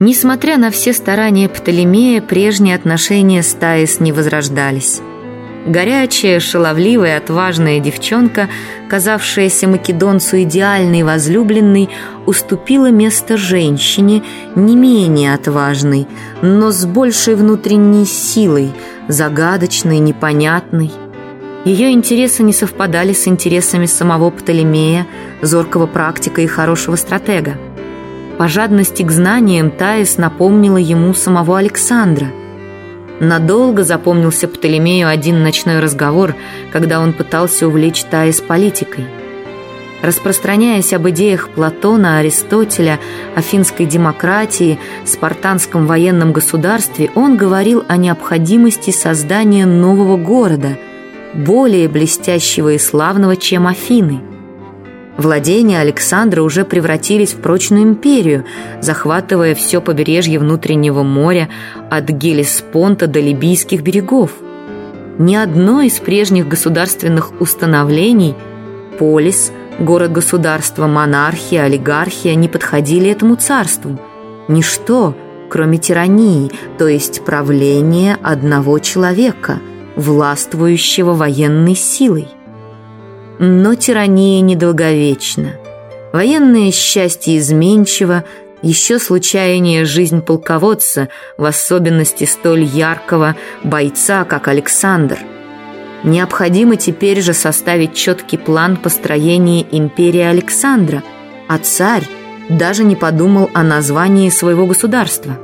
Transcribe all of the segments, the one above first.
Несмотря на все старания Птолемея, прежние отношения с Таис не возрождались. Горячая, шаловливая, отважная девчонка, казавшаяся македонцу идеальной возлюбленной, уступила место женщине, не менее отважной, но с большей внутренней силой, загадочной, непонятной. Ее интересы не совпадали с интересами самого Птолемея, зоркого практика и хорошего стратега. По жадности к знаниям Таис напомнила ему самого Александра – Надолго запомнился Птолемею один ночной разговор, когда он пытался увлечь Таис политикой. Распространяясь об идеях Платона, Аристотеля, афинской демократии, спартанском военном государстве, он говорил о необходимости создания нового города, более блестящего и славного, чем Афины – Владения Александра уже превратились в прочную империю, захватывая все побережье внутреннего моря от Гелеспонта до Либийских берегов. Ни одно из прежних государственных установлений – полис, город-государство, монархия, олигархия – не подходили этому царству. Ничто, кроме тирании, то есть правления одного человека, властвующего военной силой. Но тирания недолговечна. Военное счастье изменчиво, еще случайнее жизнь полководца, в особенности столь яркого бойца, как Александр. Необходимо теперь же составить четкий план построения империи Александра, а царь даже не подумал о названии своего государства.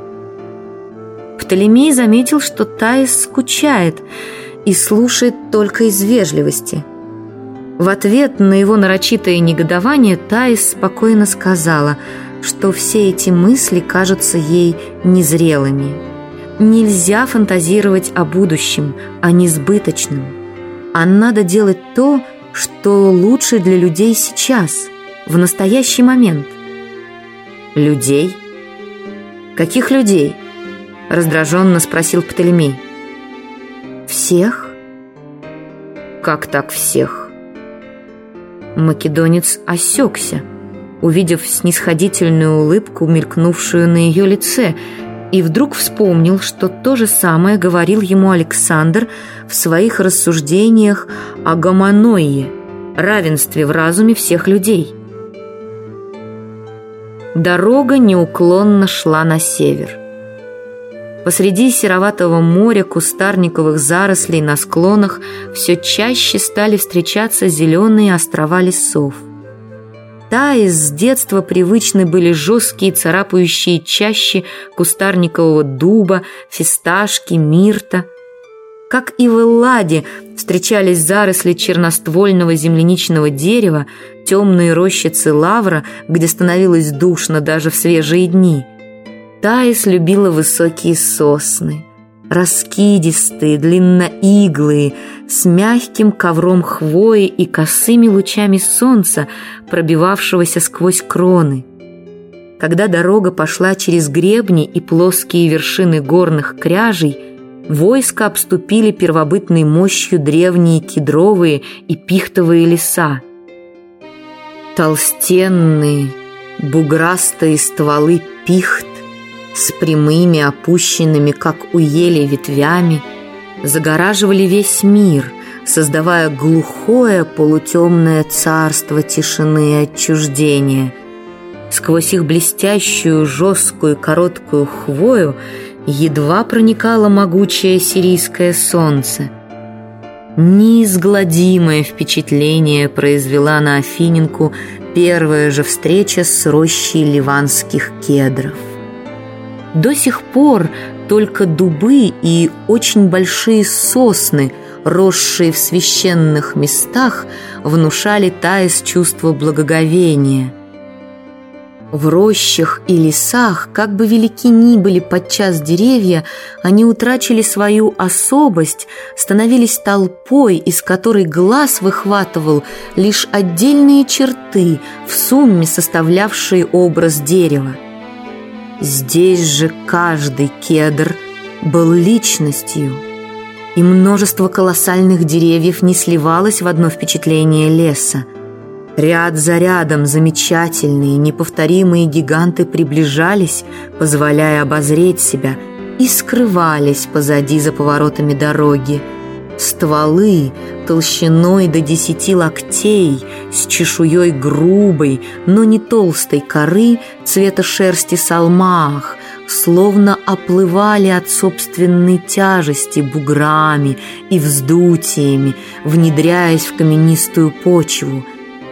Птолемей заметил, что Таис скучает и слушает только из вежливости – в ответ на его нарочитое негодование Таис спокойно сказала, что все эти мысли кажутся ей незрелыми. Нельзя фантазировать о будущем, о несбыточном. А надо делать то, что лучше для людей сейчас, в настоящий момент. «Людей? Каких людей?» – раздраженно спросил Птолемей. «Всех?» «Как так всех?» Македонец осекся, увидев снисходительную улыбку, мелькнувшую на ее лице, и вдруг вспомнил, что то же самое говорил ему Александр в своих рассуждениях о гомоноии, равенстве в разуме всех людей. Дорога неуклонно шла на север. Посреди сероватого моря кустарниковых зарослей на склонах все чаще стали встречаться зеленые острова лесов. Та из детства привычны были жесткие царапающие чаще кустарникового дуба, фисташки, мирта. Как и в Элладе встречались заросли черноствольного земляничного дерева, темные рощицы лавра, где становилось душно даже в свежие дни – Таис любила высокие сосны, раскидистые, длинноиглые, с мягким ковром хвои и косыми лучами солнца, пробивавшегося сквозь кроны. Когда дорога пошла через гребни и плоские вершины горных кряжей, войска обступили первобытной мощью древние кедровые и пихтовые леса. Толстенные, буграстые стволы пихт с прямыми, опущенными, как у ели, ветвями, загораживали весь мир, создавая глухое полутемное царство тишины и отчуждения. Сквозь их блестящую, жесткую, короткую хвою едва проникало могучее сирийское солнце. Неизгладимое впечатление произвела на Афиненку первая же встреча с рощей ливанских кедров. До сих пор только дубы и очень большие сосны, росшие в священных местах, внушали Таис чувство благоговения. В рощах и лесах, как бы велики ни были подчас деревья, они утрачили свою особость, становились толпой, из которой глаз выхватывал лишь отдельные черты, в сумме составлявшие образ дерева. Здесь же каждый кедр был личностью, и множество колоссальных деревьев не сливалось в одно впечатление леса. Ряд за рядом замечательные, неповторимые гиганты приближались, позволяя обозреть себя, и скрывались позади за поворотами дороги. Стволы толщиной до десяти локтей, с чешуей грубой, но не толстой коры цвета шерсти салмах, словно оплывали от собственной тяжести буграми и вздутиями, внедряясь в каменистую почву.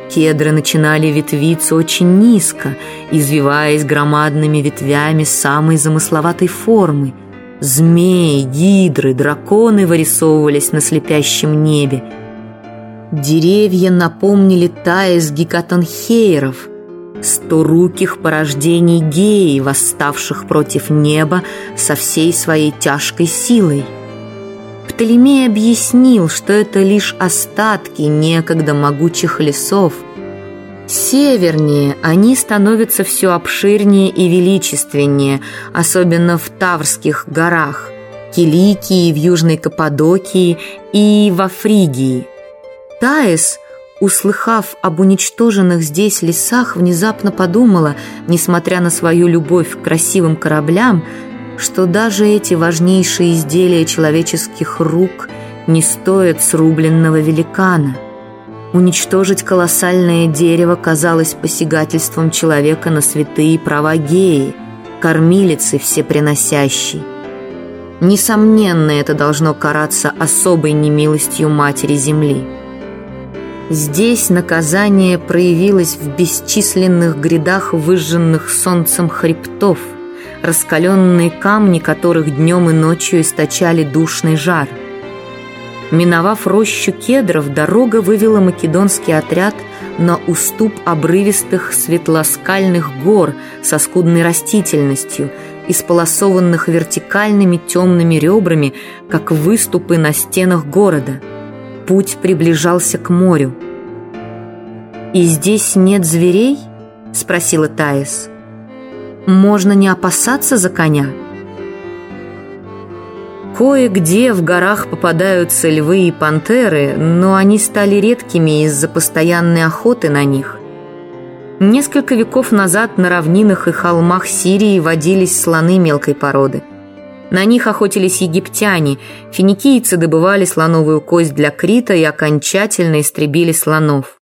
Кедры начинали ветвиться очень низко, извиваясь громадными ветвями самой замысловатой формы. Змеи, гидры, драконы вырисовывались на слепящем небе. Деревья напомнили Таис гекатонхейров – сторуких порождений геи, восставших против неба со всей своей тяжкой силой. Птолемей объяснил, что это лишь остатки некогда могучих лесов. Севернее они становятся все обширнее и величественнее, особенно в Таврских горах, Киликии, в Южной Каппадокии и во Фригии. Таис – услыхав об уничтоженных здесь лесах, внезапно подумала, несмотря на свою любовь к красивым кораблям, что даже эти важнейшие изделия человеческих рук не стоят срубленного великана. Уничтожить колоссальное дерево казалось посягательством человека на святые права геи, кормилицы всеприносящей. Несомненно, это должно караться особой немилостью Матери Земли. Здесь наказание проявилось в бесчисленных грядах выжженных солнцем хребтов, раскаленные камни которых днем и ночью источали душный жар. Миновав рощу кедров, дорога вывела македонский отряд на уступ обрывистых светлоскальных гор со скудной растительностью, исполосованных вертикальными темными ребрами, как выступы на стенах города – Путь приближался к морю. «И здесь нет зверей?» — спросила Таис. «Можно не опасаться за коня?» Кое-где в горах попадаются львы и пантеры, но они стали редкими из-за постоянной охоты на них. Несколько веков назад на равнинах и холмах Сирии водились слоны мелкой породы – на них охотились египтяне, финикийцы добывали слоновую кость для Крита и окончательно истребили слонов.